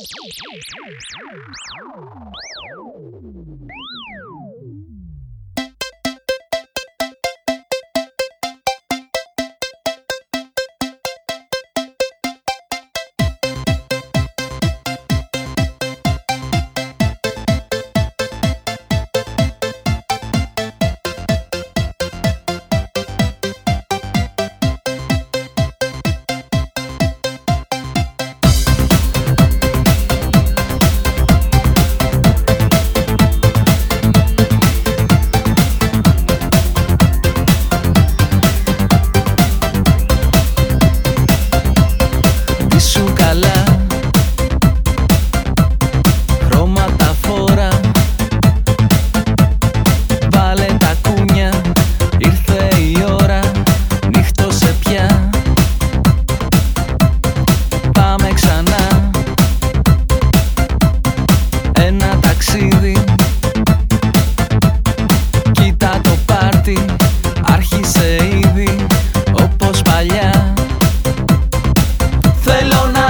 you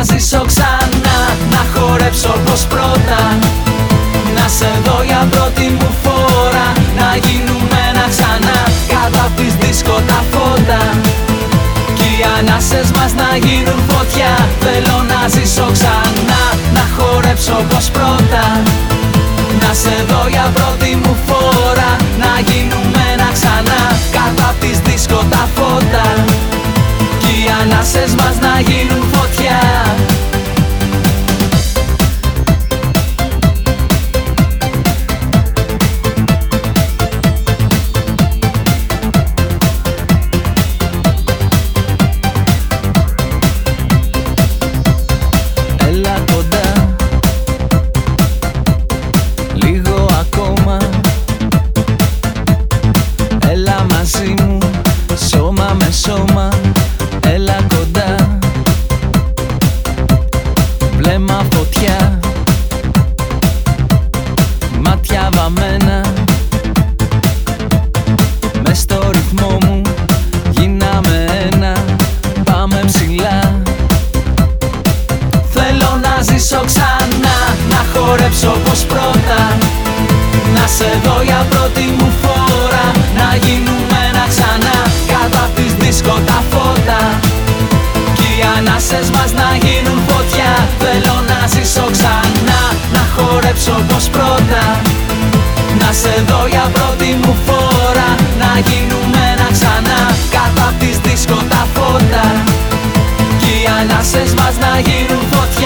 να ζήσω ξανά Να χορέψω όπως πρώτα. Να σε δω για πρώτη μου φορά Να γίνουμε ένα ξανά. Κάτω απ' δίσκο τα φώτα. Κι οι ανάσες μας να γίνουν φωτιά. Θέλω να ζήσω ξανά Να χορέψω όπως πρώτα. Να σε δω για πρώτη σώμα Έλα κοντά. Βλέμμα φωτιά. Μάτια βαμμένα. Μες στο ρυθμό μου Γίναμε ένα. Πάμε ψηλά. Θέλω να ζήσω ξανά Να χορέψω όπως πρώτα. Να σε δω για πρώτη μου θάλασσες μας να γίνουν φωτιά. Θέλω να ζήσω ξανά, να χορέψω όπως πρώτα. Να σε δω για πρώτη μου φορά, να γίνουμε ένα ξανά. Κάτω απ' τις δίσκο τα φώτα και οι ανάσες μας να γίνουν φωτιά.